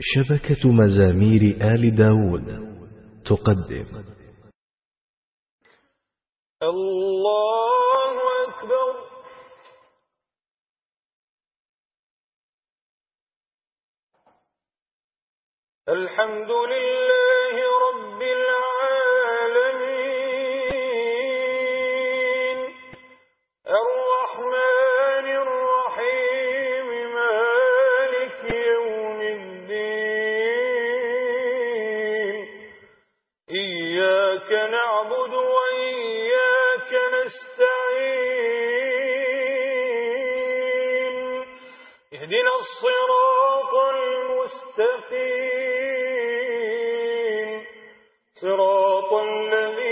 شبكة مزامير آل داود. تقدم. الله أكبر. الحمد لله نعبد وإياك نستعين. اهدنا الصراط المستقيم. صراط الذي